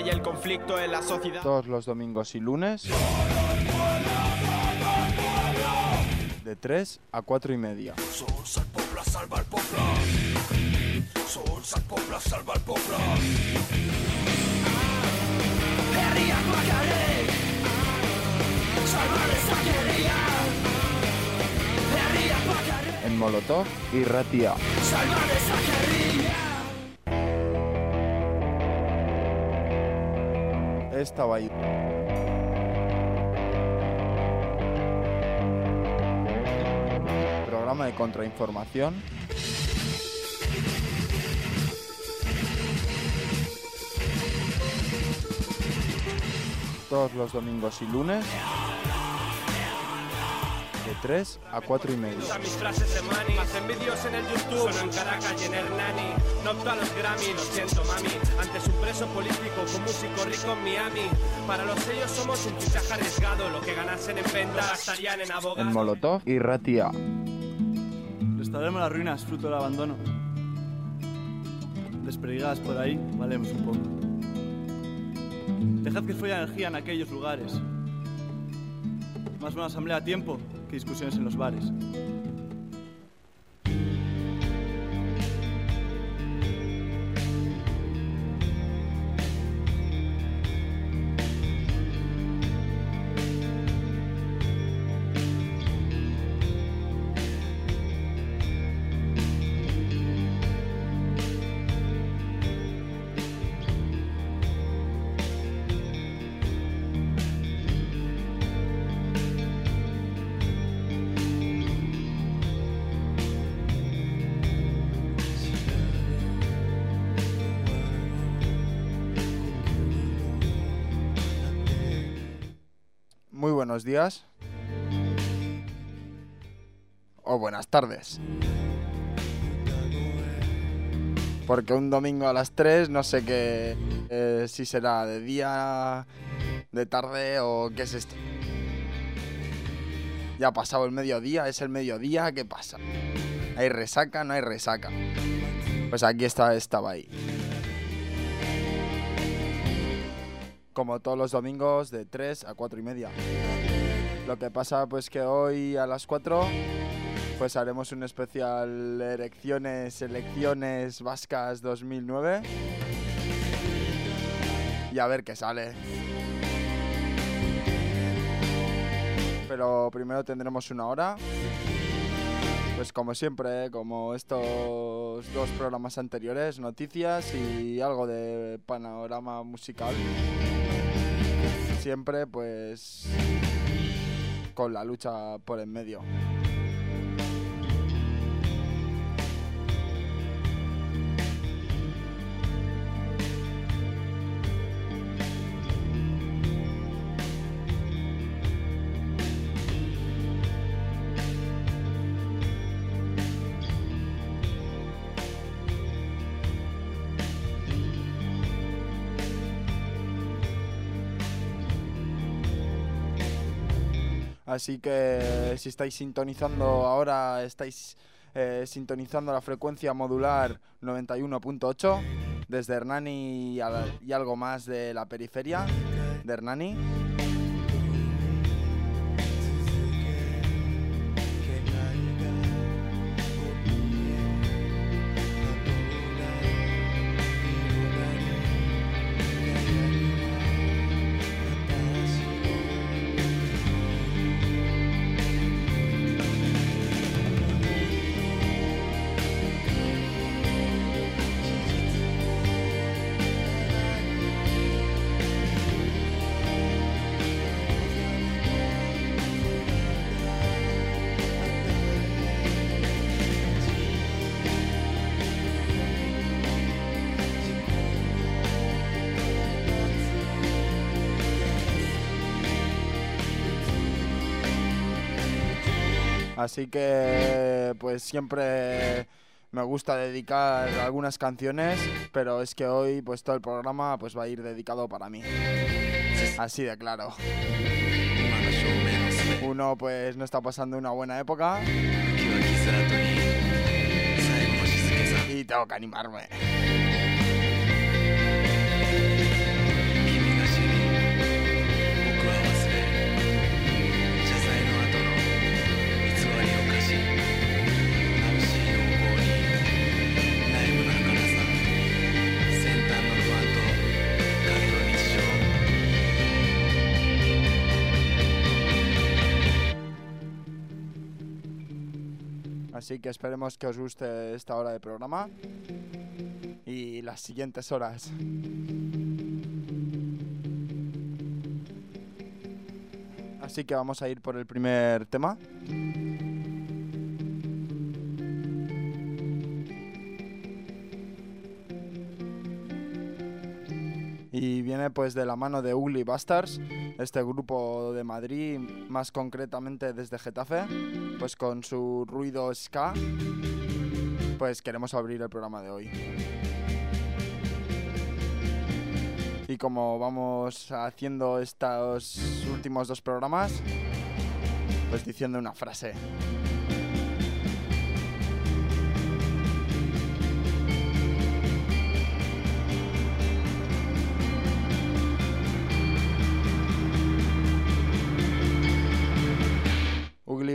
y el conflicto en la sociedad. Todos los domingos y lunes. De 3 a 4 y media. Sols el poble salva Estaba ahí. Programa de contrainformación. Todos los domingos y lunes. De 3 a 4 y mis frases de vídeos en el YouTube, solo en Caracas y en Hernani. No opto a los Grammy, lo siento mami. Antes un preso político, con músico rico en Miami. Para los sellos somos un fichaje arriesgado, lo que ganasen en venta gastarían en abogados. En Molotov y Ratia. Restauremos las ruinas, fruto del abandono. Desperdigadas por ahí, valemos un poco. Dejad que fluya energía en aquellos lugares. Más buena asamblea a tiempo que discusiones en los bares. Buenos días. O buenas tardes. Porque un domingo a las 3 no sé qué eh, si será de día, de tarde o qué es esto. Ya ha pasado el mediodía, es el mediodía, ¿qué pasa? ¿Hay resaca? No hay resaca. Pues aquí está, estaba ahí. Como todos los domingos de 3 a 4 y media. Lo que pasa pues que hoy a las 4 pues haremos un especial elecciones, elecciones vascas 2009. Y a ver qué sale. Pero primero tendremos una hora. Pues como siempre, como estos dos programas anteriores, noticias y algo de panorama musical. Siempre pues con la lucha por en medio. Así que si estáis sintonizando ahora, estáis eh, sintonizando la frecuencia modular 91.8 desde Hernani y, al- y algo más de la periferia de Hernani. Así que pues siempre me gusta dedicar algunas canciones, pero es que hoy pues todo el programa pues va a ir dedicado para mí. Así de claro. Uno pues no está pasando una buena época y tengo que animarme. Así que esperemos que os guste esta hora de programa y las siguientes horas. Así que vamos a ir por el primer tema. Y viene pues de la mano de Ugly Bastards, este grupo de Madrid, más concretamente desde Getafe, pues con su ruido ska, pues queremos abrir el programa de hoy. Y como vamos haciendo estos últimos dos programas, pues diciendo una frase.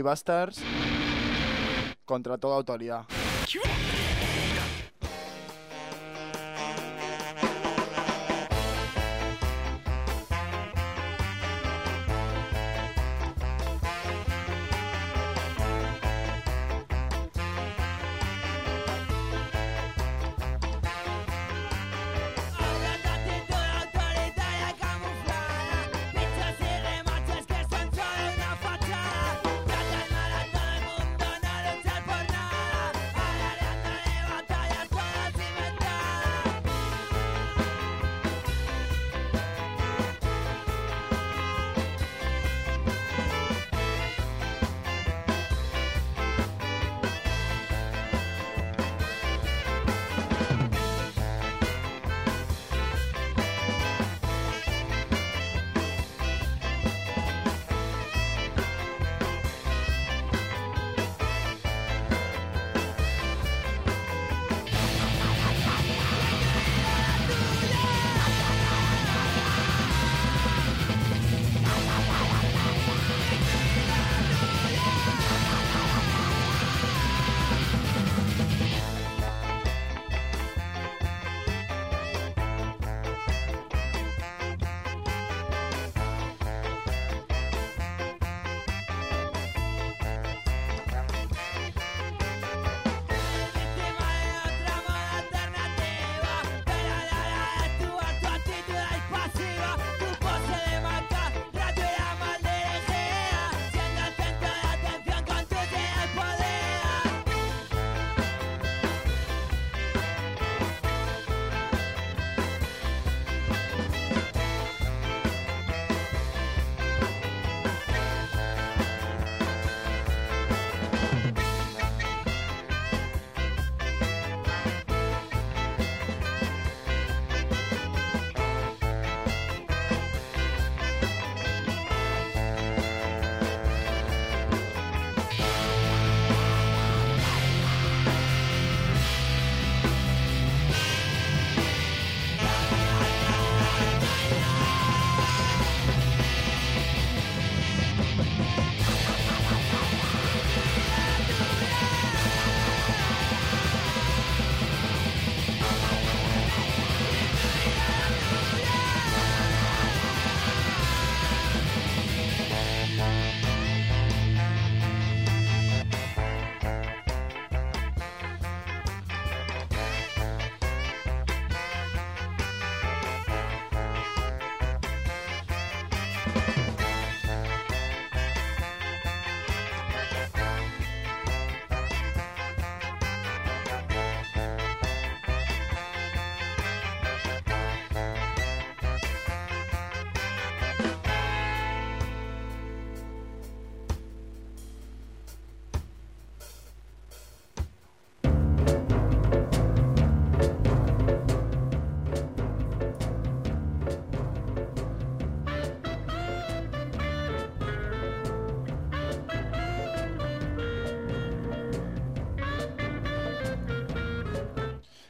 Bastards contra toda autoridad.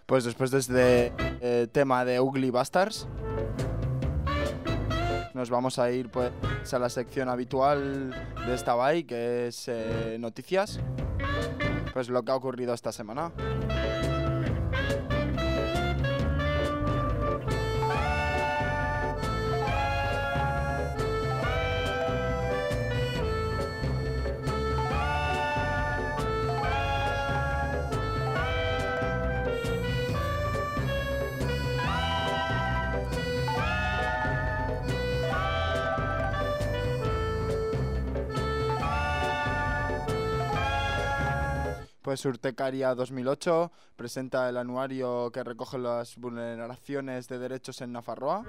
Pues después de este eh, tema de Ugly Bastards, nos vamos a ir pues a la sección habitual de esta BAI, que es eh, noticias. Pues lo que ha ocurrido esta semana. Pues Urtecaria 2008 presenta el anuario que recoge las vulneraciones de derechos en Nafarroa.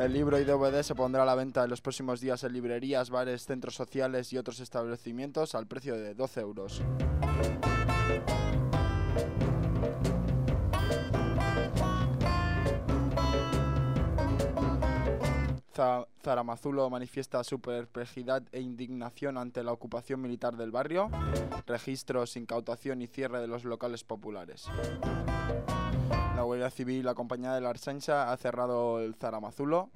El libro y DVD se pondrá a la venta en los próximos días en librerías, bares, centros sociales y otros establecimientos al precio de 12 euros. Zaramazulo manifiesta su perplejidad e indignación ante la ocupación militar del barrio, registros, incautación y cierre de los locales populares. La Guardia Civil, acompañada de la Arsencha, ha cerrado el Zaramazulo,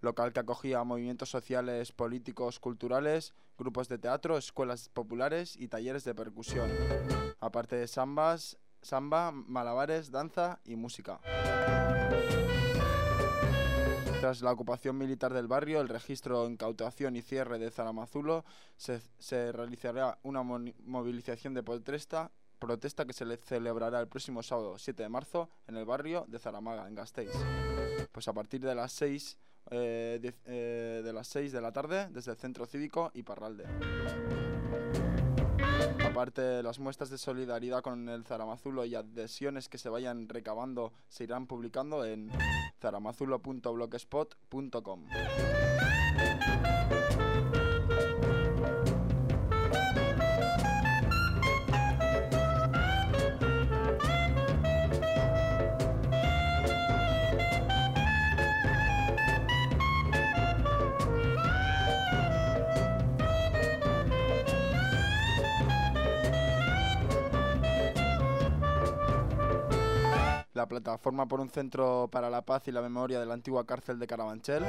local que acogía movimientos sociales, políticos, culturales, grupos de teatro, escuelas populares y talleres de percusión, aparte de sambas, samba, malabares, danza y música. Tras la ocupación militar del barrio, el registro, incautación y cierre de Zaramazulo, se, se realizará una movilización de protesta, protesta que se le celebrará el próximo sábado 7 de marzo en el barrio de Zaramaga, en Gasteiz. Pues a partir de las 6 eh, diez- eh, de las 6 de la tarde desde el Centro Cívico y Parralde. Aparte, las muestras de solidaridad con el Zaramazulo y adhesiones que se vayan recabando se irán publicando en zaramazulo.blogspot.com. La plataforma por un centro para la paz y la memoria de la antigua cárcel de Carabanchel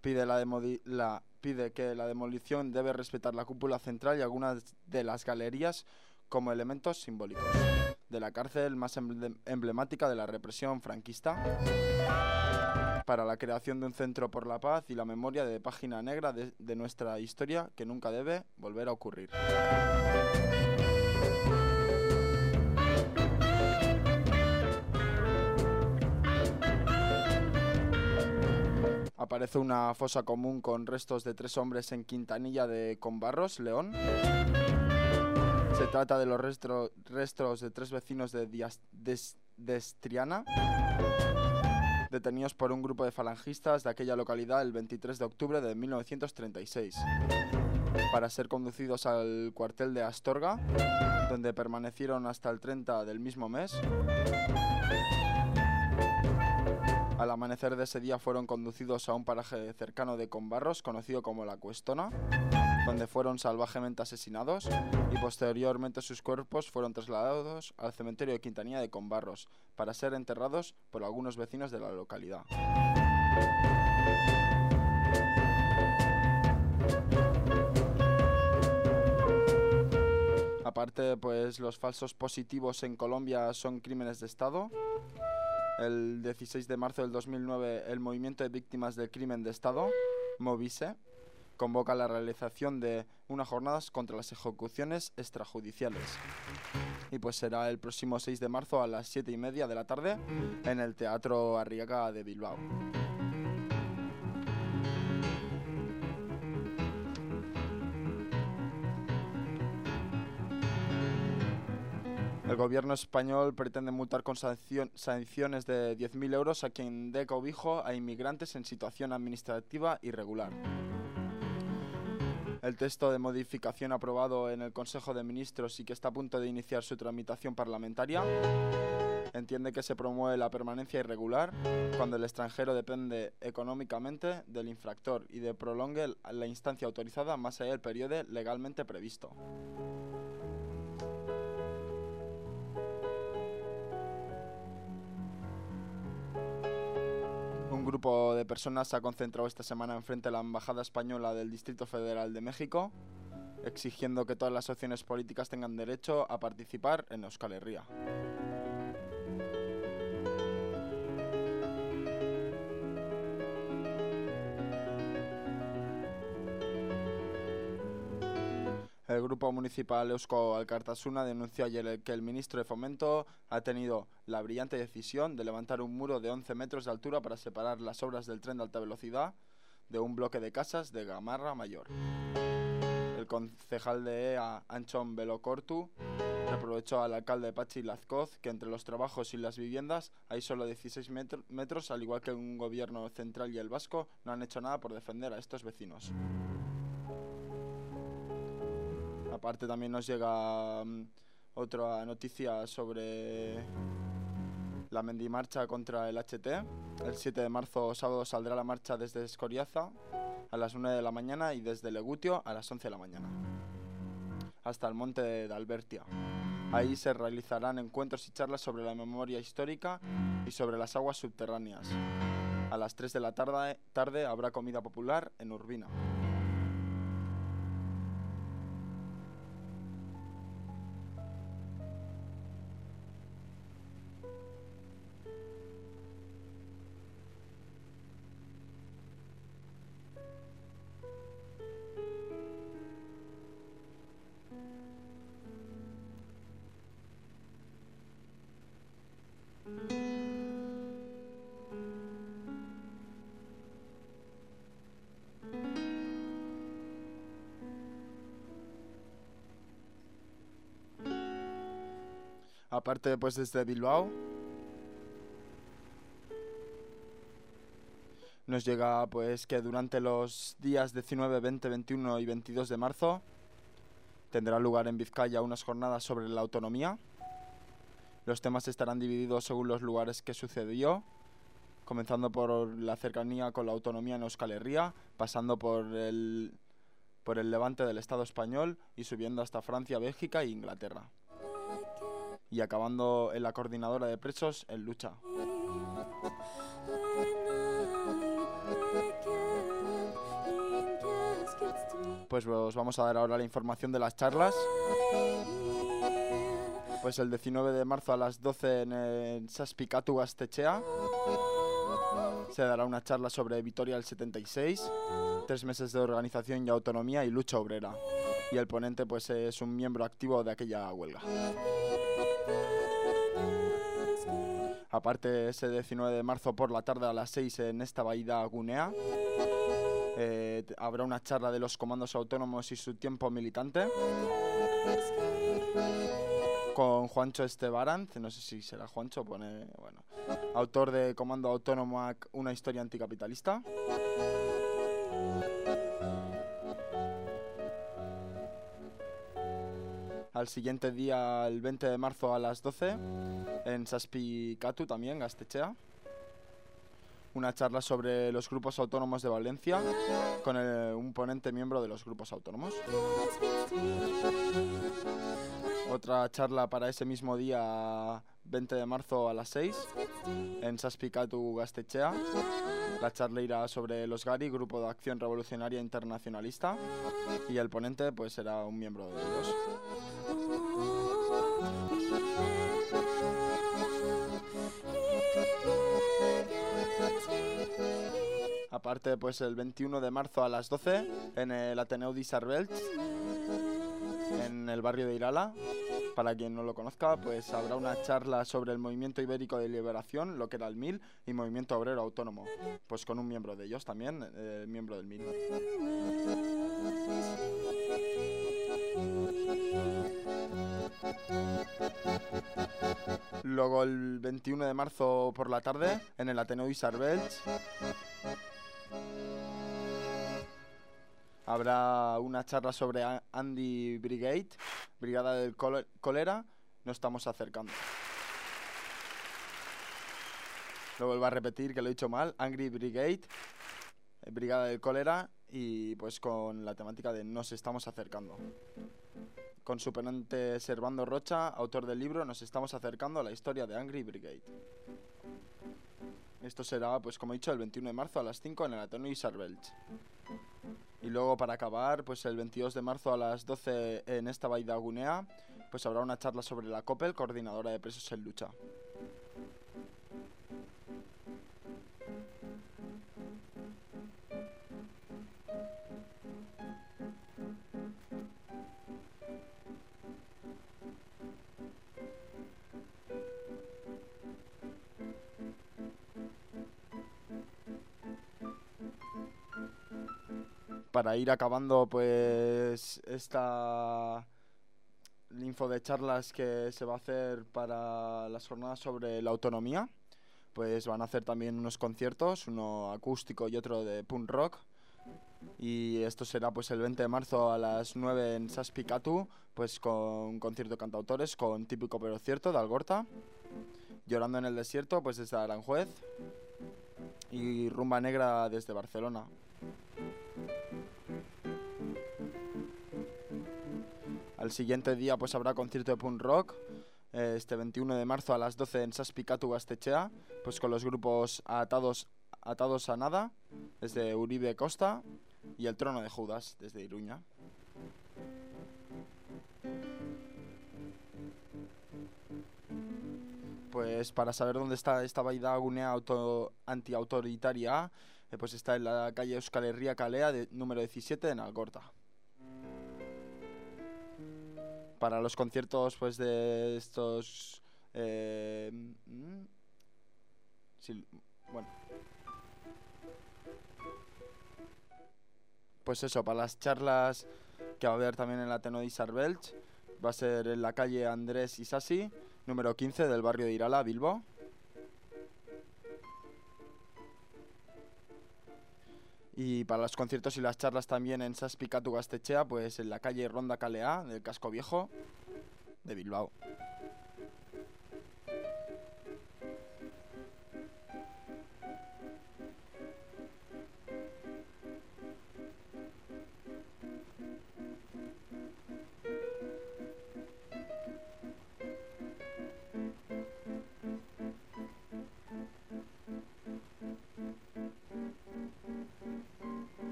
pide, la pide que la demolición debe respetar la cúpula central y algunas de las galerías como elementos simbólicos de la cárcel más emble- emblemática de la represión franquista para la creación de un centro por la paz y la memoria de página negra de nuestra historia que nunca debe volver a ocurrir. Aparece una fosa común con restos de tres hombres en Quintanilla de Conbarros, León. Se trata de los restos de tres vecinos de Dias- detenidos por un grupo de falangistas de aquella localidad el 23 de octubre de 1936, para ser conducidos al cuartel de Astorga, donde permanecieron hasta el 30 del mismo mes. Al amanecer de ese día fueron conducidos a un paraje cercano de Conbarros, conocido como La Cuestona, donde fueron salvajemente asesinados y posteriormente sus cuerpos fueron trasladados al cementerio de Quintanilla de Conbarros para ser enterrados por algunos vecinos de la localidad. Aparte, pues los falsos positivos en Colombia son crímenes de Estado. El 16 de marzo del 2009, el Movimiento de Víctimas del Crimen de Estado, Movise, convoca la realización de unas jornadas contra las ejecuciones extrajudiciales. Y pues será el próximo 6 de marzo a las 7 y media de la tarde en el Teatro Arriaga de Bilbao. El gobierno español pretende multar con sanciones de 10.000 euros a quien dé cobijo a inmigrantes en situación administrativa irregular. El texto de modificación aprobado en el Consejo de Ministros y que está a punto de iniciar su tramitación parlamentaria entiende que se promueve la permanencia irregular cuando el extranjero depende económicamente del infractor y de prolongue la instancia autorizada más allá del periodo legalmente previsto. Grupo de personas se ha concentrado esta semana enfrente de la Embajada Española del Distrito Federal de México, exigiendo que todas las opciones políticas tengan derecho a participar en Euskal Herria. El grupo municipal Eusko Alkartasuna denunció ayer que el ministro de Fomento ha tenido la brillante decisión de levantar un muro de 11 metros de altura para separar las obras del tren de alta velocidad de un bloque de casas de Gamarra Mayor. El concejal de EA, Anchón Velocortu, reprochó al alcalde Pachi Lazcoz que entre los trabajos y las viviendas hay solo 16 metro- metros, al igual que un gobierno central y el vasco no han hecho nada por defender a estos vecinos. Aparte también nos llega mm, otra noticia sobre la Mendimarcha contra el HT. El 7 de marzo, sábado, saldrá la marcha desde Escoriaza a las 9 de la mañana y desde Legutio a las 11 de la mañana. Hasta el monte de Albertia. Ahí se realizarán encuentros y charlas sobre la memoria histórica y sobre las aguas subterráneas. A las 3 de la tarde, tarde habrá comida popular en Urbina. Aparte, pues desde Bilbao nos llega pues que durante los días 19, 20, 21 y 22 de marzo tendrá lugar en Vizcaya unas jornadas sobre la autonomía. Los temas estarán divididos según los lugares que sucedió, comenzando por la cercanía con la autonomía en Euskal Herria, pasando por el, por el levante del Estado español y subiendo hasta Francia, Bélgica e Inglaterra. Y acabando en la coordinadora de presos en lucha. Pues os vamos a dar ahora la información de las charlas. Pues el 19 de marzo a las 12 en el Saspicatu Gastechea se dará una charla sobre Vitoria del 76, tres meses de organización y autonomía y lucha obrera. Y el ponente pues es un miembro activo de aquella huelga. Aparte ese 19 de marzo por la tarde a las 6 en esta bahía Gunea eh, habrá una charla de los comandos autónomos y su tiempo militante con Juancho Estebarant, no sé si será Juancho, pone, bueno, autor de Comando Autónomo una historia anticapitalista. Al siguiente día, el 20 de marzo a las 12, en Saspicatu también, Gastechea. Una charla sobre los grupos autónomos de Valencia con un ponente miembro de los grupos autónomos. Otra charla para ese mismo día, 20 de marzo a las 6, en Saspicatu Gastechea. La charla irá sobre los GARI, Grupo de Acción Revolucionaria Internacionalista, y el ponente pues será un miembro de ellos. Aparte, pues el 21 de marzo a las 12, en el Ateneu d'Isarbelch, en el barrio de Irala. Para quien no lo conozca, pues habrá una charla sobre el movimiento ibérico de liberación, lo que era el MIL, y movimiento obrero autónomo. Pues con un miembro de ellos también, eh, miembro del MIL. Luego el 21 de marzo por la tarde, en el Ateneo Isarbelch, habrá una charla sobre Andy Brigade, Brigada del Cólera. Nos estamos acercando. Lo vuelvo a repetir que lo he dicho mal. Angry Brigade, eh, Brigada del Cólera y pues con la temática de nos estamos acercando. Con su ponente Servando Rocha, autor del libro Nos estamos acercando a la historia de Angry Brigade. Esto será, pues como he dicho, el 21 de marzo a las 5 en el Ateneo Isarbelch. Y luego para acabar, pues el 22 de marzo a las 12 en esta Baida Gunea, pues habrá una charla sobre la COPEL, coordinadora de presos en lucha. Para ir acabando pues esta info de charlas que se va a hacer para las jornadas sobre la autonomía. Pues van a hacer también unos conciertos, uno acústico y otro de punk rock. Y esto será pues el 20 de marzo a las 9 en Saspicatu, pues con un concierto de cantautores con Típico pero cierto de Algorta. Llorando en el desierto pues desde Aranjuez. Y Rumba Negra desde Barcelona. Al siguiente día pues habrá concierto de punk rock eh, este 21 de marzo a las 12 en Saspicatu Gastechea, pues con los grupos Atados, Atados a Nada desde Uribe Costa y El Trono de Judas desde Iruña. Pues para saber dónde está esta baida gunea auto, antiautoritaria, eh, pues está en la calle Euskal Herria Calea, de, número 17 en Algorta. Para los conciertos pues de estos... eh, mm, bueno. Pues eso, para las charlas que va a haber también en la Ateneo de Isarbelch, va a ser en la calle Andrés Isasi, número 15 del barrio de Irala, Bilbo. Y para los conciertos y las charlas también en Saspicatu Gastechea, pues en la calle Ronda Calea, del Casco Viejo, de Bilbao.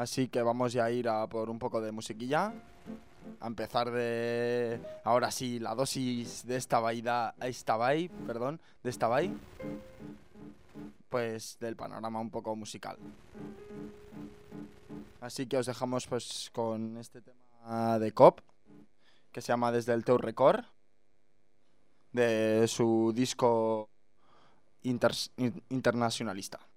Así que vamos ya a ir a por un poco de musiquilla. A empezar de. Ahora sí, la dosis de esta vaida. Esta vai, perdón. De esta vai. Pues del panorama un poco musical. Así que os dejamos pues con este tema de COP. Que se llama Desde el Teu Record. De su disco internacionalista.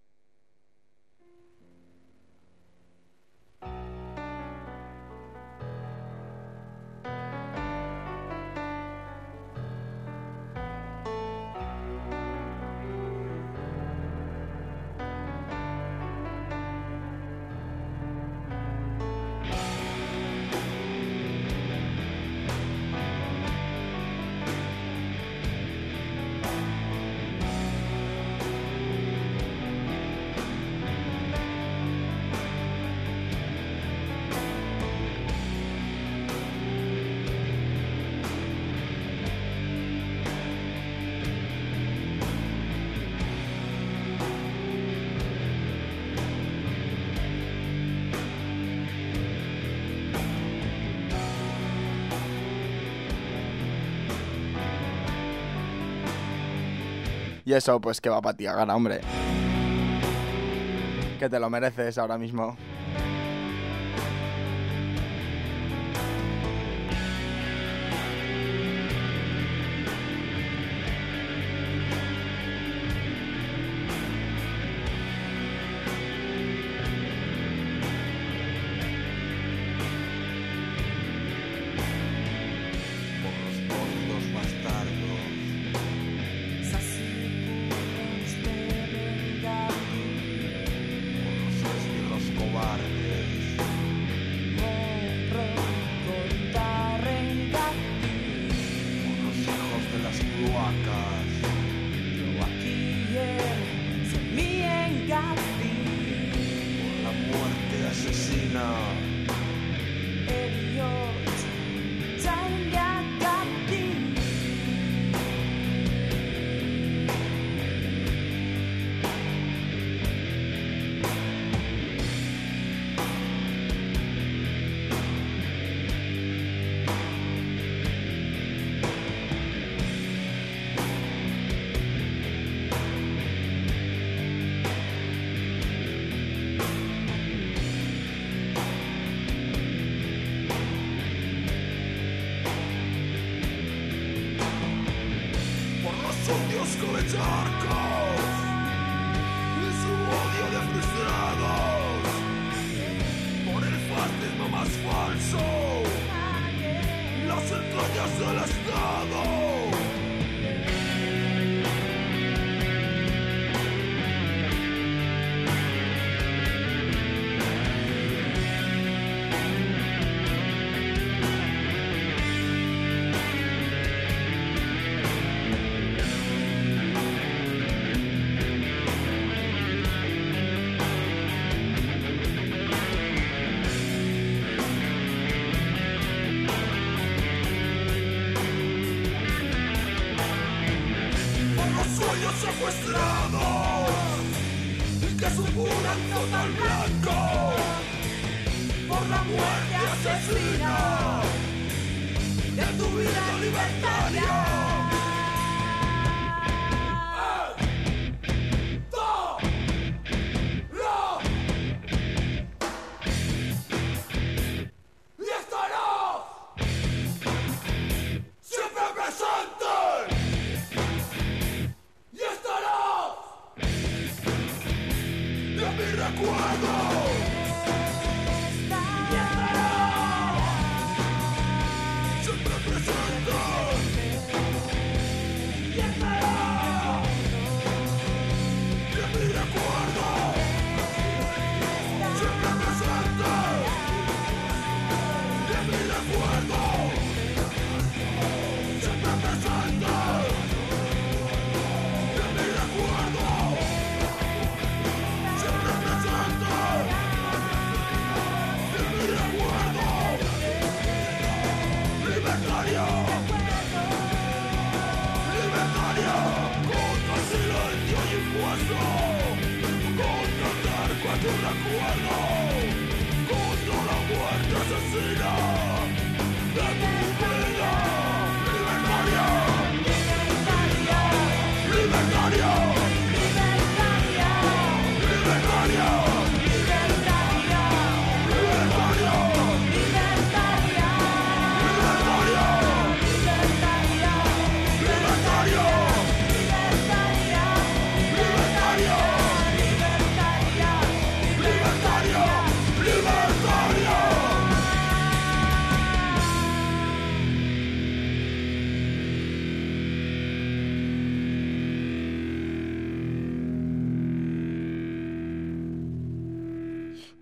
Eso, pues que va para ti, gana, hombre. Que te lo mereces ahora mismo.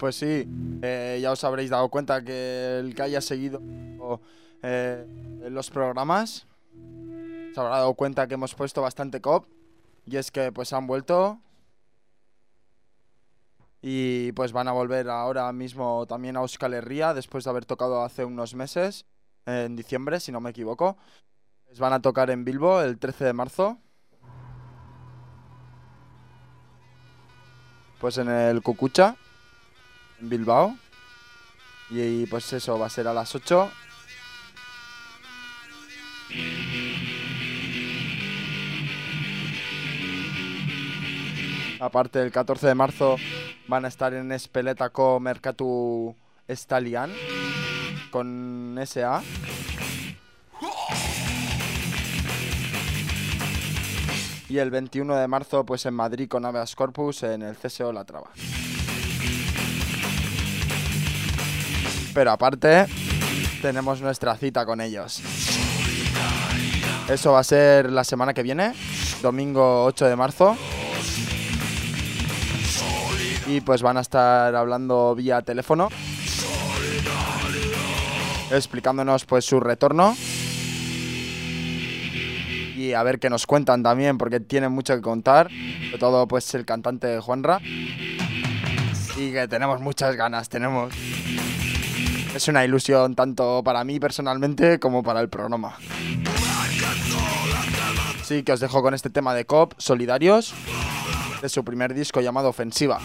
Pues sí, eh, ya os habréis dado cuenta que el que haya seguido eh, los programas se habrá dado cuenta que hemos puesto bastante cop y es que pues han vuelto. Y pues van a volver ahora mismo también a Euskal Herria después de haber tocado hace unos meses en diciembre si no me equivoco. Van a tocar en Bilbo el 13 de marzo. Pues en el Cucucha Bilbao. Y, pues eso, va a ser a las 8. Aparte del 14 de marzo van a estar en Espeletako Mercatu Estalian con SA. Y el 21 de marzo pues en Madrid con Aveas Corpus en el CSO La Traba. Pero aparte, tenemos nuestra cita con ellos. Eso va a ser la semana que viene, domingo 8 de marzo. Y pues van a estar hablando vía teléfono. Explicándonos pues su retorno. Y a ver qué nos cuentan también, porque tienen mucho que contar. Sobre todo pues el cantante Juanra. Y que tenemos muchas ganas, tenemos... Es una ilusión tanto para mí personalmente como para el programa. Sí, que os dejo con este tema de COP, Solidarios, de su primer disco llamado Ofensiva.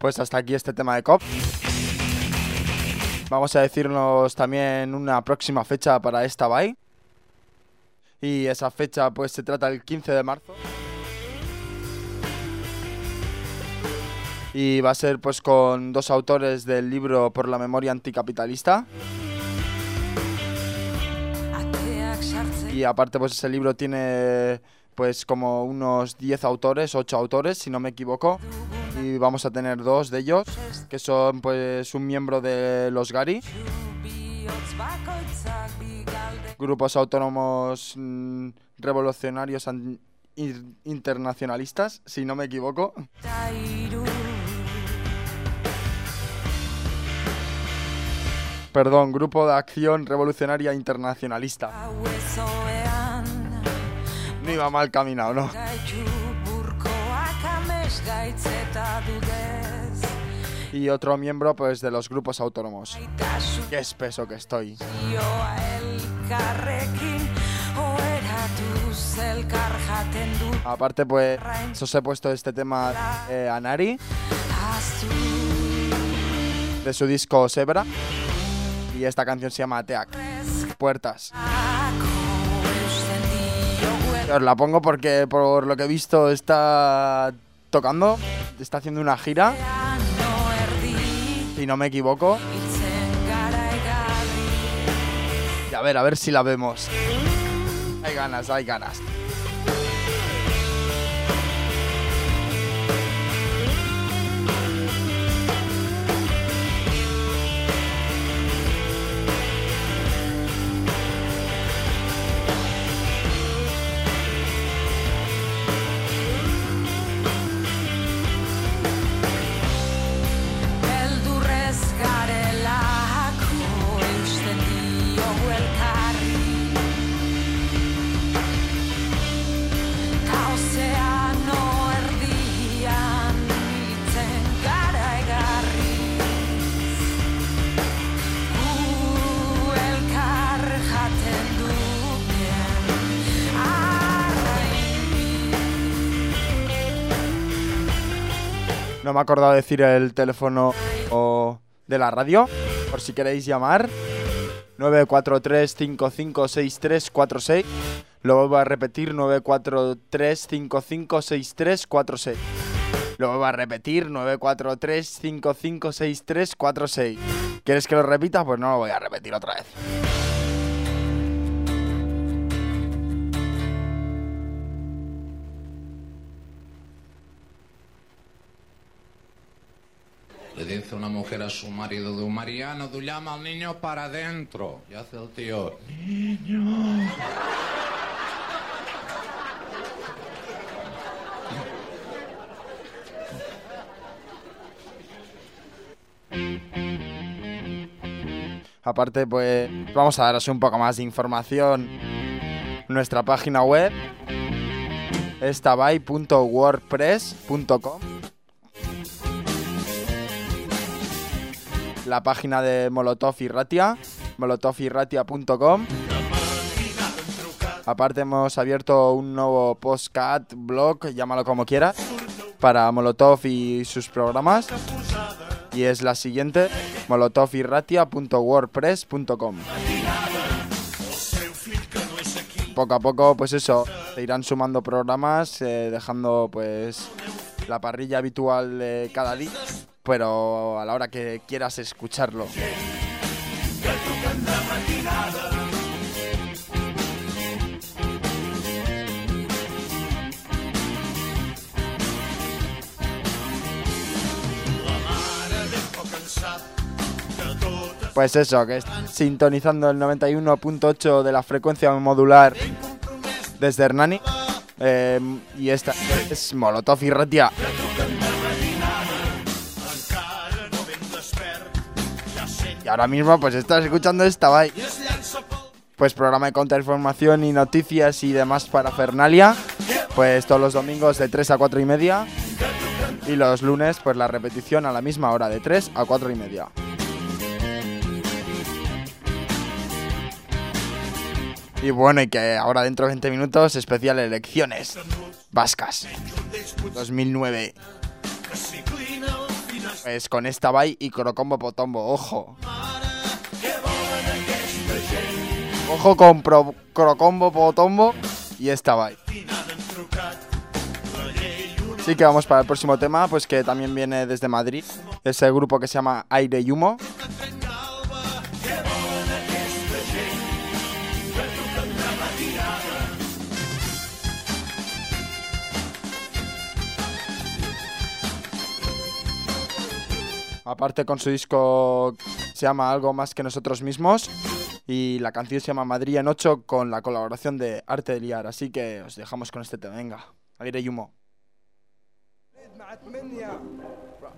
Pues hasta aquí este tema de COP. Vamos a decirnos también una próxima fecha para esta bye. Y esa fecha pues se trata el 15 de marzo. Y va a ser pues con dos autores del libro Por la memoria anticapitalista. Y aparte pues ese libro tiene pues como unos 10 autores, 8 autores si no me equivoco. Y vamos a tener dos de ellos, que son pues un miembro de los galde grupos autónomos mm, revolucionarios internacionalistas, si no me equivoco. Perdón, Grupo de Acción Revolucionaria Internacionalista. No iba mal caminado, ¿no? Y otro miembro pues de los grupos autónomos. Qué espeso que estoy. Aparte pues os he puesto este tema eh, a Nari. De su disco Sebra. Y esta canción se llama Ateak. Puertas. Os la pongo porque por lo que he visto está tocando, está haciendo una gira, si no me equivoco. Y a ver, a ver si la vemos. Hay ganas, hay ganas. No me he acordado de decir el teléfono o de la radio, por si queréis llamar. 943-556346. Lo vuelvo a repetir, 943-556346. Lo vuelvo a repetir, 943-556346. ¿Quieres que lo repita? Pues no lo voy a repetir otra vez. Le dice una mujer a su marido, du Mariano, tú llama al niño para adentro. Y hace el tío, niño. Aparte, pues vamos a daros un poco más de información. Nuestra página web estabay.wordpress.com La página de Molotov y Ratia, Aparte hemos abierto un nuevo postcat, blog, llámalo como quieras, para Molotov y sus programas. Y es la siguiente, molotoviratia.wordpress.com Poco a poco, pues eso, se irán sumando programas, eh, dejando pues la parrilla habitual de cada día, pero a la hora que quieras escucharlo. Pues eso, que están sintonizando el 91.8 de la frecuencia modular desde Hernani. Eh, y esta es Molotov y Ratia. Ahora mismo pues estás escuchando esta, bye. Pues programa de contrainformación y noticias y demás para Fernalia. Pues todos los domingos de 3 a 4 y media. Y los lunes pues la repetición a la misma hora de 3 a 4 y media. Y bueno, y que ahora dentro de 20 minutos, especial elecciones vascas 2009. Pues con esta bye y Crocombo Potombo, ojo. Ojo con Pro- Crocombo Potombo y esta bye. Sí que vamos para el próximo tema, pues que también viene desde Madrid. Es el grupo que se llama Aire y Humo. Aparte con su disco se llama Algo más que nosotros mismos y la canción se llama Madrid en 8 con la colaboración de Arte de Liar. Así que os dejamos con este tema. Venga, aire y. مع ثمانية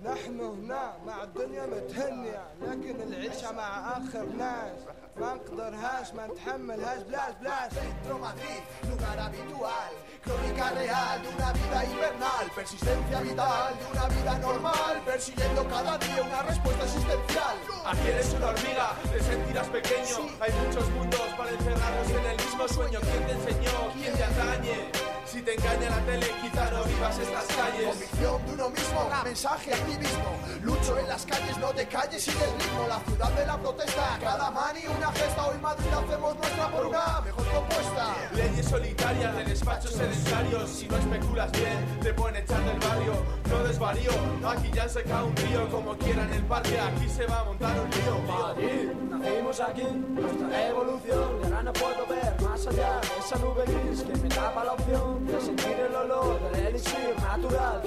نحن هنا مع الدنيا متهنية لكن العيشة مع آخر ناس ما نقدرهاش ما نتحملهاش بلاش بلاش Centro Madrid, lugar habitual, crónica real de una vida invernal, persistencia vital de una vida normal, persiguiendo cada día una respuesta existencial. Aquí eres una hormiga, te sentirás pequeño. Hay muchos mundos para encerrarnos en el mismo sueño. ¿Quién te enseñó? ¿Quién te atañe? Si te engaña la tele, quizá no vivas estas calles. Convicción de uno mismo, mensaje activismo. Lucho en las calles, no te calles, sigue el ritmo. La ciudad de la protesta, cada mani una gesta. Hoy Madrid hacemos nuestra por una mejor propuesta. Leyes solitarias de despachos sedentarios. Si no especulas bien, te pueden echar del barrio. No desvarío, aquí ya se cae un río. Como quieran el parque, aquí se va a montar un lío. Madrid, nacimos aquí, nuestra evolución y ahora no puedo ver más allá de esa nube gris que me tapa la opción de sentir el olor del elixir natural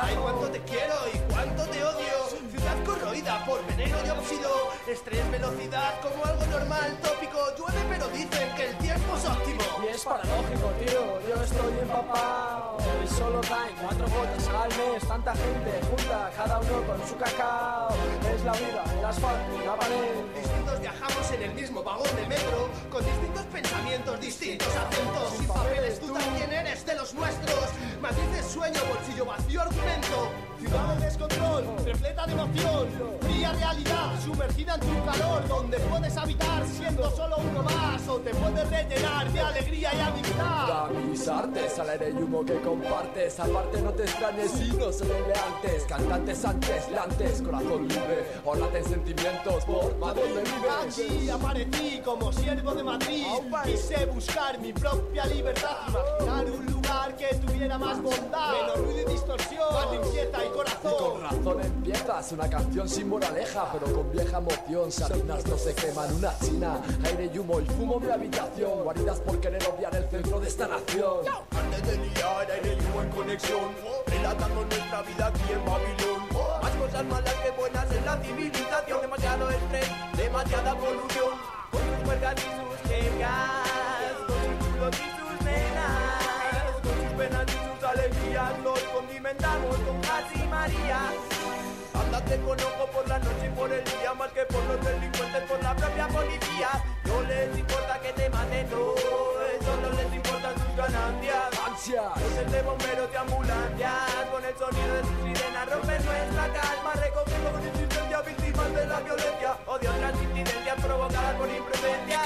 Ay, cuánto te quiero y cuánto te odio. Ciudad corroída por veneno y óxido. Estrés, velocidad como algo normal, tópico. Llueve, pero dicen que el tiempo es óptimo. Es paradójico, tío, yo estoy empapado y solo caen cuatro gotas al mes, tanta gente junta, cada uno con su cacao. Es la vida, el asfalto la pared. Distintos viajamos en el mismo vagón de metro, con distintos pensamientos, distintos acentos. Sin papeles, tú también eres de los nuestros. Madrid es sueño, bolsillo vacío, argumento. Ciudad de descontrol, repleta de emoción. Fría realidad, sumergida en tu calor, donde puedes habitar siendo solo uno más, o te puedes rellenar de alegría y amistad. mis artes al aire y humo que compartes Aparte no te extrañes si no son elegantes Cantantes antes, lantes, corazón libre Orlate en sentimientos por Madrid vives Aquí aparecí como siervo de Madrid. Quise buscar mi propia libertad. Imaginar un lugar que tuviera más bondad. Menos ruido y distorsión. Más limpieza y Y con corazón. razón empiezas una canción sin moraleja Pero con vieja emoción Sardinas no se queman una china Aire y humo y fumo mi habitación Guaridas por querer obviar el centro de esta nación Arte de liar, aire y humo en conexión, relatando nuestra vida aquí en Babilón. Más cosas malas que buenas en la civilización, demasiado estrés, demasiada polución. Con sus huelgas y sus quejas, con sus y María. Ándate con ojo por la noche y por el día, más que por los delincuentes, por la propia policía. No les importa que te maten, no, solo les importan sus ganancias. Luces de bomberos y ambulancias Con el sonido de sus sirenas rompen nuestra calma Recogiendo con insistencia víctimas de la violencia O de otras incidencias provocadas por imprudencia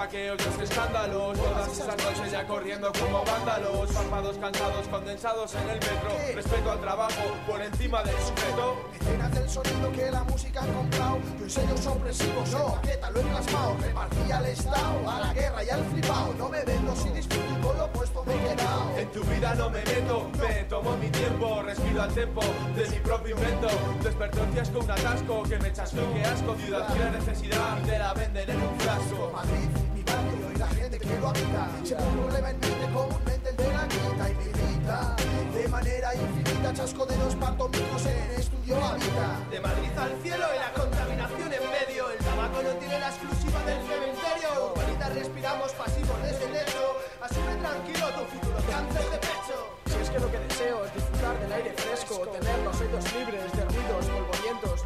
Todos los escándalos. Todas esas noches ya corriendo como vándalos. Párpados cansados, condensados en el metro. Respeto al trabajo por encima del sujeto. Escenas del sonido que la música han comprado Y un sello opresivos, no, maqueta lo he plasmado Repartí al estado, a la guerra y al flipao No me vendo si disfruto y con lo puesto me he quedado En tu vida no me meto, me tomo mi tiempo, respiro al tempo de mi propio invento. Despertó fiasco, un atasco que me chasco y que asco. Ciudad que la necesidad te la venden en un frasco. Madrid, mi barrio y la gente que lo habita Siempre un problema en mente, comúnmente el de la quita y milita De manera infinita, chasco de dos pantomimos en el estudio habita De Madrid al cielo y la contaminación en medio. El tabaco no tiene la exclusiva del cementerio. Ahorita respiramos pasivos desde el lecho Asume tranquilo tu futuro cáncer de pecho. Si es que lo que deseo es disfrutar del aire fresco, tener los oídos libres de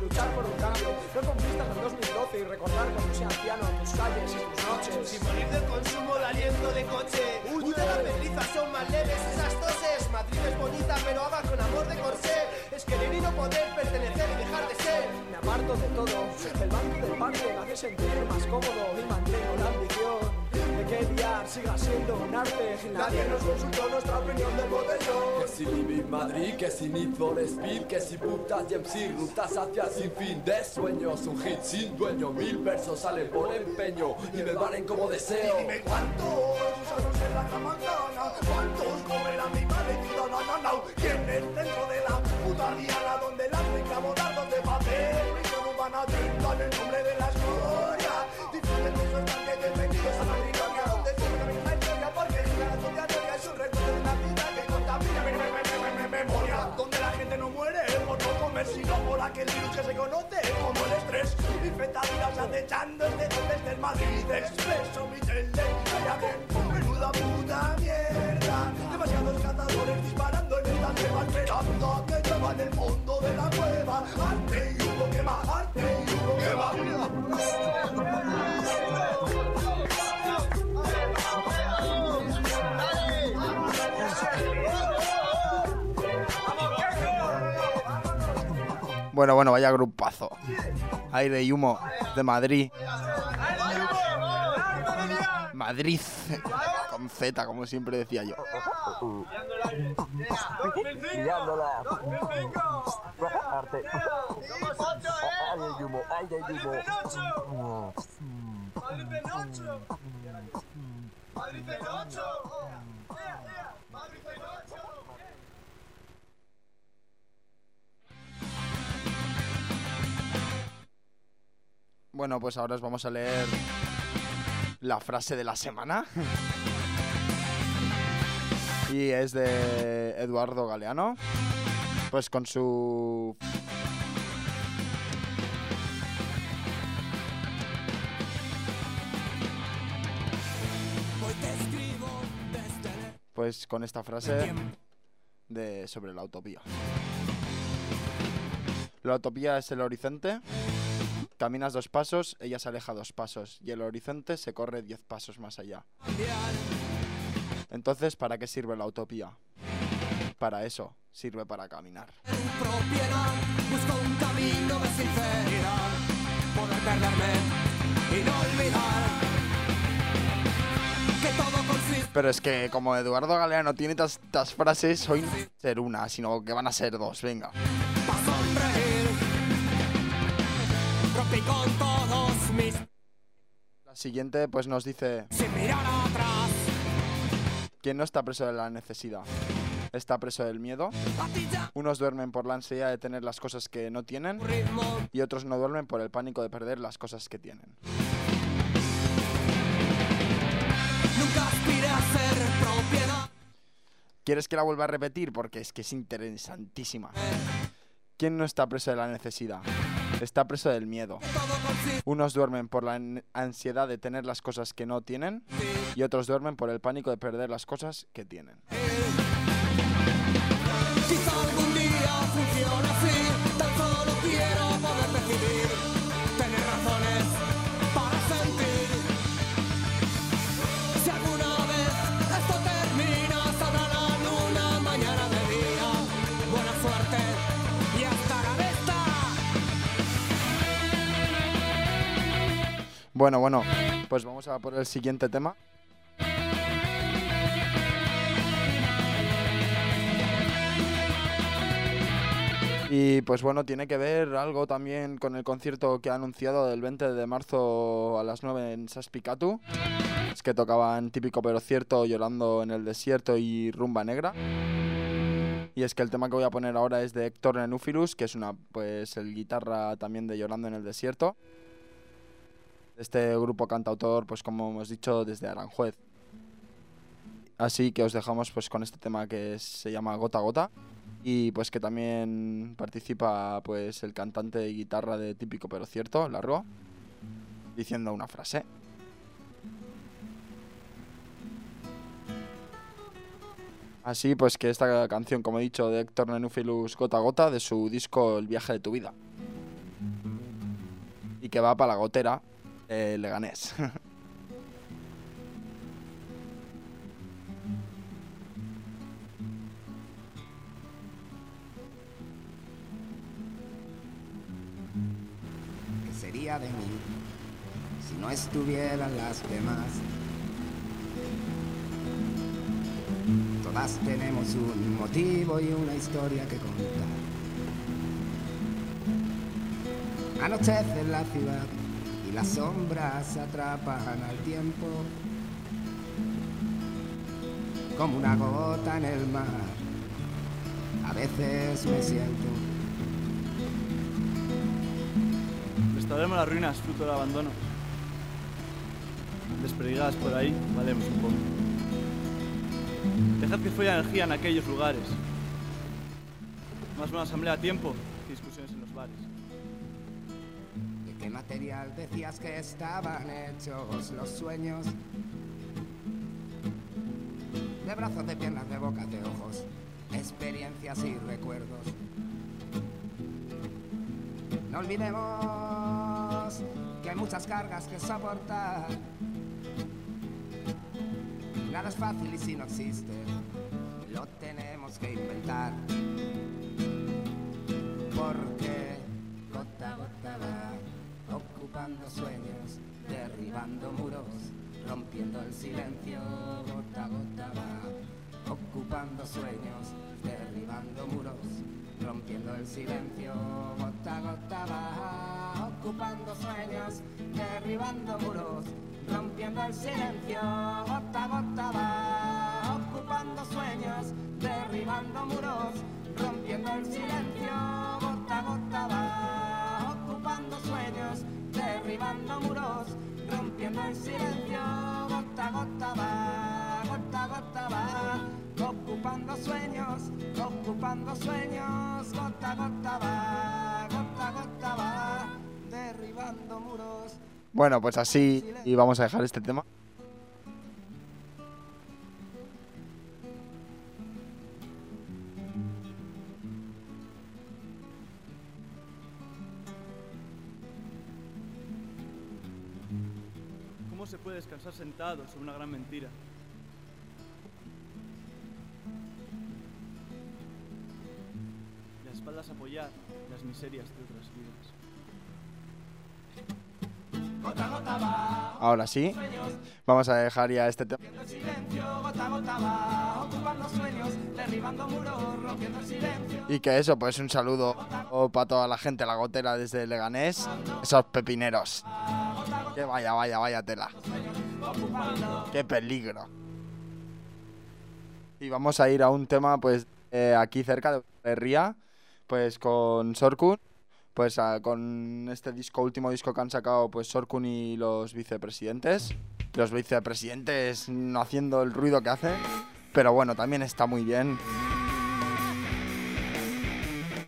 luchar por un cambio, no conquistas el 2012 y recordar cuando sea anciano tus calles y tus noches. Sin morir del consumo de aliento de coche. Huye la peliza, son más leves esas toses. Madrid es bonita, pero haga con amor de corsé. Es querer y no poder pertenecer y dejar de ser. Me aparto de todo, el banco del parque me hace sentir más cómodo y mantengo la ambición de que liar siga siendo un arte. Nadie nos consultó nuestra opinión del botellón. Que si Living Madrid, que si Need for Speed, que si putas y MC, rutas hacia el sin fin de sueños, un hit sin dueño, mil versos salen por empeño y me valen como deseo. Dime cuántos usanos en la campana, cuántos no, no, no. ¿Quién es dentro de la puta diana donde las brincamos aquel virus que se conoce como el estrés. Infectadas acechando desde desde el Madrid Expreso, mi vaya bien, menuda puta mierda. Demasiados cazadores disparando en esta selva, esperando a que llueva en el fondo de la cueva. Arte y humo que va, arte y humo que Bueno, bueno, vaya grupazo. Aire y humo de Madrid. Madrid. Con Z, como siempre decía yo. Bueno, pues ahora os vamos a leer la frase de la semana. Y es de Eduardo Galeano. Pues con su... Pues con esta frase de sobre la utopía. La utopía es el horizonte Caminas dos pasos, ella se aleja dos pasos y el horizonte se corre diez pasos más allá. Entonces, ¿para qué sirve la utopía? Para eso, sirve para caminar. Pero es que como Eduardo Galeano tiene estas frases, hoy no ser una, sino que van a ser dos, venga. La siguiente pues nos dice, sin mirar atrás ¿quién no está preso de la necesidad? Está preso del miedo. Unos duermen por la ansiedad de tener las cosas que no tienen y otros no duermen por el pánico de perder las cosas que tienen. Nunca aspiré a ser propiedad ¿Quieres que la vuelva a repetir? Porque es que es interesantísima. ¿Quién no está preso de la necesidad? Está preso del miedo. Unos duermen por la an- ansiedad de tener las cosas que no tienen y otros duermen por el pánico de perder las cosas que tienen. Quizá algún día así Bueno, bueno, pues vamos a por el siguiente tema. Y pues bueno, tiene que ver algo también con el concierto que ha anunciado del 20 de marzo a las 9 en Saspicatu. Es que tocaban típico pero cierto, llorando en el desierto y rumba negra. Y es que el tema que voy a poner ahora es de Héctor Nenúfirus, que es una pues el guitarra también de Llorando en el desierto. Este grupo cantautor, pues como hemos dicho, desde Aranjuez. Así que os dejamos pues con este tema que se llama Gota Gota y pues que también participa pues el cantante y guitarra de Típico pero cierto, Largo, diciendo una frase. Así pues que esta canción, como he dicho, de Héctor Nenúfilus Gota Gota, de su disco El viaje de tu vida. Y que va para la gotera, eh, Leganés. ¿Qué sería de mí si no estuvieran las demás? Todas tenemos un motivo y una historia que contar. Anochece en la ciudad las sombras atrapan al tiempo. Como una gota en el mar, a veces me siento. Restauremos las ruinas fruto del abandono. Desperdigadas por ahí, valemos un poco. Dejad que fluya energía en aquellos lugares. Más una asamblea a tiempo que discusiones en los bares. ¿De material decías que estaban hechos los sueños? De brazos, de piernas, de bocas, de ojos, experiencias y recuerdos. No olvidemos que hay muchas cargas que soportar. Nada es fácil y si no existe, lo tenemos que inventar. Derribando muros, rompiendo el silencio. Gota gota va ocupando sueños, derribando muros, rompiendo el silencio. Gota gota va ocupando sueños, derribando muros, rompiendo el silencio. Gota gota va ocupando sueños, derribando muros, rompiendo el silencio. Gota gota va ocupando sueños, derribando muros, rompiendo el silencio. Gota a gota va, gota a gota va, ocupando sueños, ocupando sueños. Gota a gota va, gota a gota va, derribando muros. Bueno, pues así y vamos a dejar este tema. ¿Cómo se puede descansar sentado sobre una gran mentira? Las espaldas apoyar las miserias de otras vidas. Ahora sí, vamos a dejar ya este tema. Y que eso, pues un saludo para toda la gente, la gotera desde Leganés, esos pepineros. Que vaya, vaya, vaya tela. Qué peligro. Y vamos a ir a un tema, pues, eh, aquí cerca de Ría, pues con Sorkun, pues ah, con este disco, último disco que han sacado, pues Sorkun y los vicepresidentes. Los vicepresidentes no haciendo el ruido que hacen, pero bueno, también está muy bien.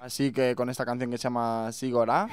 Así que con esta canción que se llama Sigora.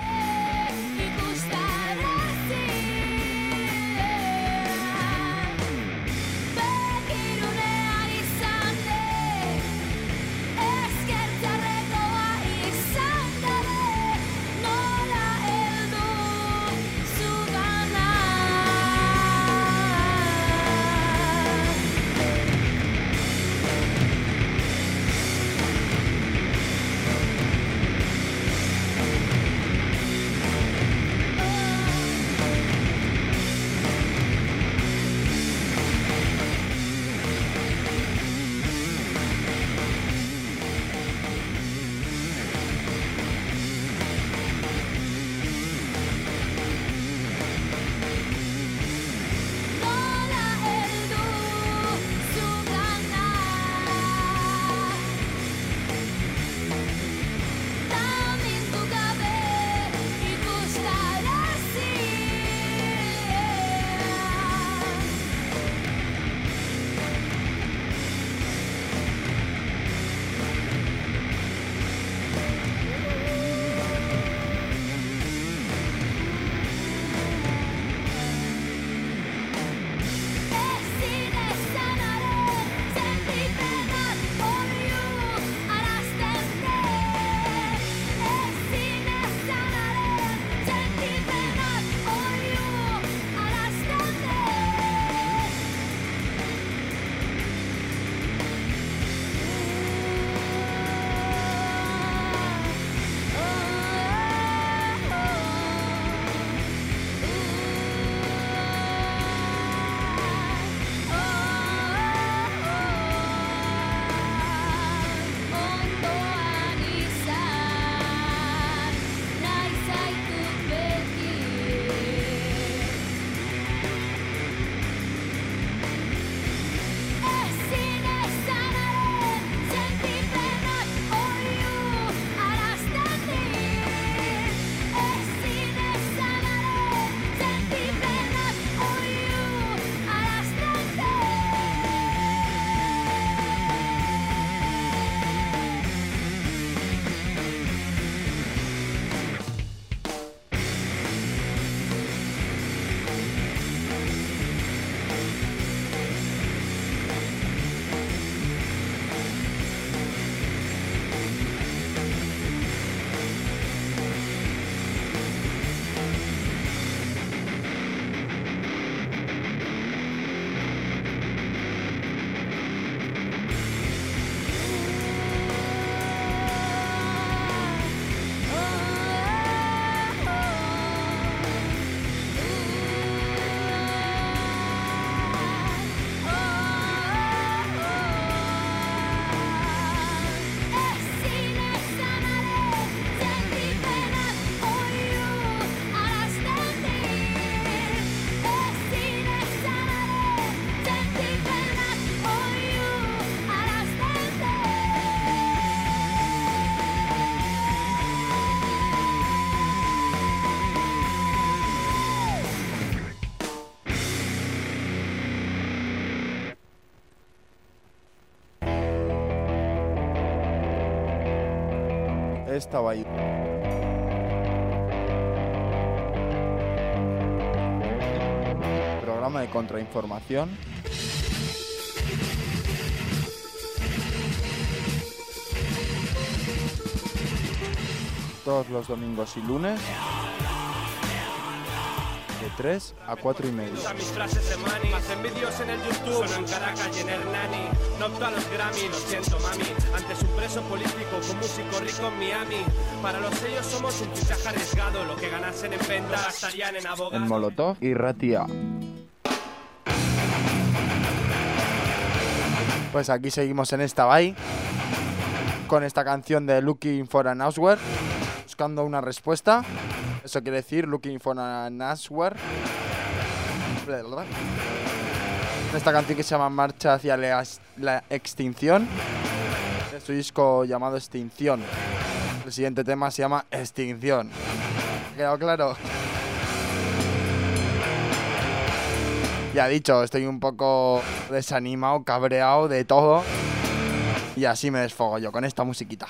Programa de contrainformación. Todos los domingos y lunes. De 3 a 4 y media. Usa mis frases de money, hacen vídeos en el YouTube. Solo en Caracas y en Hernani. No opto a los Grammy, lo siento, mami. Antes un preso político con músico rico en Miami. Para los sellos somos un fichaje arriesgado. Lo que ganasen en venta gastarían en abogados. En Molotov y Ratia. Pues aquí seguimos en esta bay con esta canción de Looking for an Answer, buscando una respuesta. Eso quiere decir Looking for an Answer. Esta canción que se llama Marcha hacia la, extinción. De su disco llamado Extinción. El siguiente tema se llama Extinción. ¿Ha quedado claro? Ya dicho, estoy un poco desanimado, cabreado de todo. Y así me desfogo yo con esta musiquita.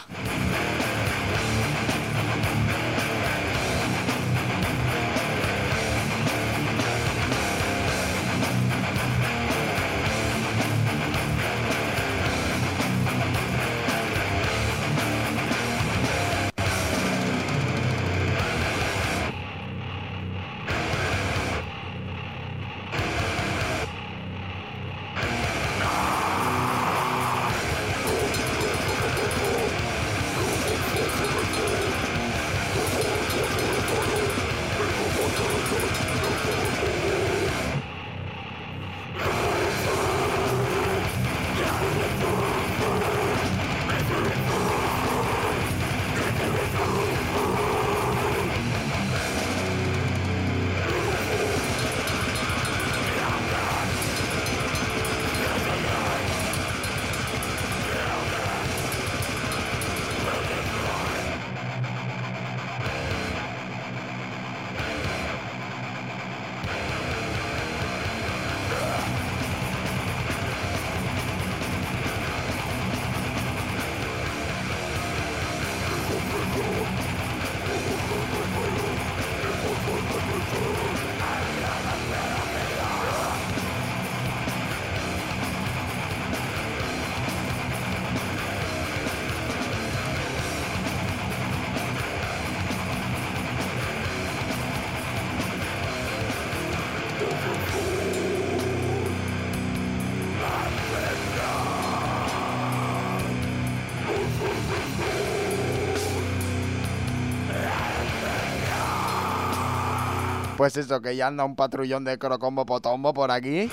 Pues eso, que ya anda un patrullón de crocombo potombo por aquí.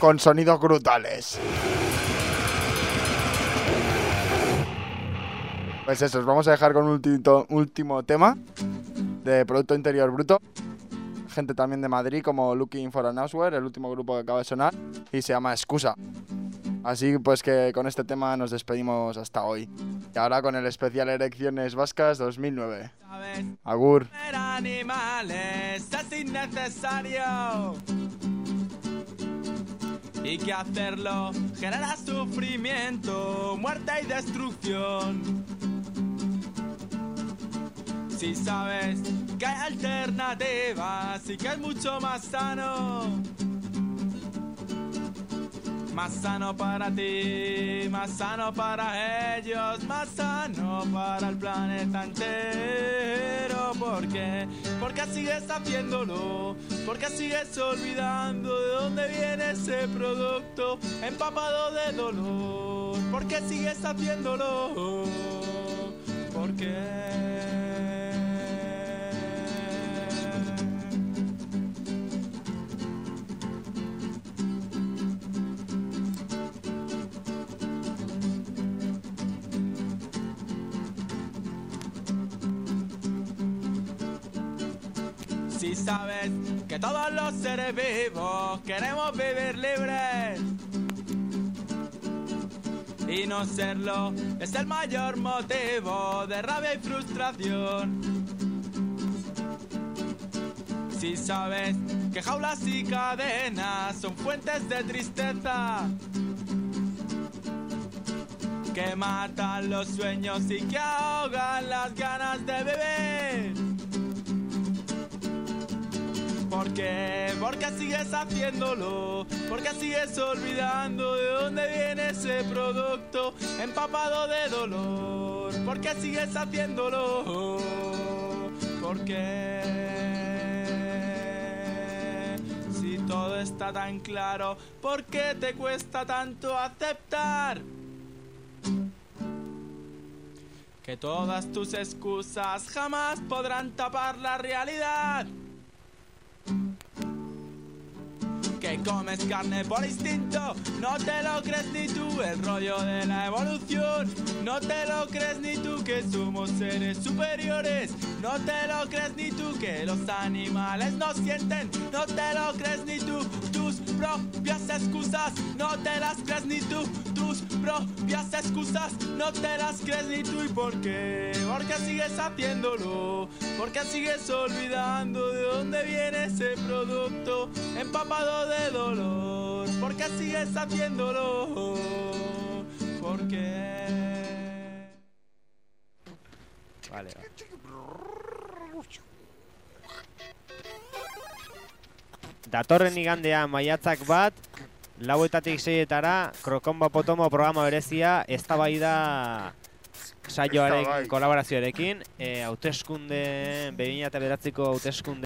Con sonidos brutales. Pues eso, os vamos a dejar con un último, último tema de Producto Interior Bruto. Gente también de Madrid como Looking for an Answer, el último grupo que acaba de sonar, y se llama Excusa. Así pues que con este tema nos despedimos hasta hoy. Y ahora con el especial Elecciones Vascas 2009. Agur. Animales es innecesario. Y que hacerlo genera sufrimiento, muerte y destrucción. Si sabes que hay alternativas y que es mucho más sano. Más sano para ti, más sano para ellos, más sano para el planeta entero. ¿Por qué? Porque sigues haciéndolo, porque sigues olvidando de dónde viene ese producto empapado de dolor. Porque sigues haciéndolo, ¿por qué? Que todos los seres vivos queremos vivir libres y no serlo es el mayor motivo de rabia y frustración. Si sabes que jaulas y cadenas son fuentes de tristeza, que matan los sueños y que ahogan las ganas de beber. ¿Por qué? ¿Por qué sigues haciéndolo? ¿Por qué sigues olvidando de dónde viene ese producto empapado de dolor? ¿Por qué sigues haciéndolo? ¿Por qué? Si todo está tan claro, ¿por qué te cuesta tanto aceptar? Que todas tus excusas jamás podrán tapar la realidad. Que comes carne por instinto, no te lo crees ni tú el rollo de la evolución. No te lo crees ni tú que somos seres superiores. No te lo crees ni tú que los animales no sienten. No te lo crees ni tú tus propias excusas. No te las crees ni tú tus propias excusas. No te las crees ni tú y por qué. Porque sigues haciéndolo. Porque sigues olvidando de dónde viene ese producto empapado de dolor. Porque sigues haciéndolo. Porque. Vale. Datorren igandea maiatzak bat, lauetatik seietara, Krokonba Potomo programa berezia, eztabaida saioaren kolaborazioarekin, e, hauteskunde, 2009ko hauteskunde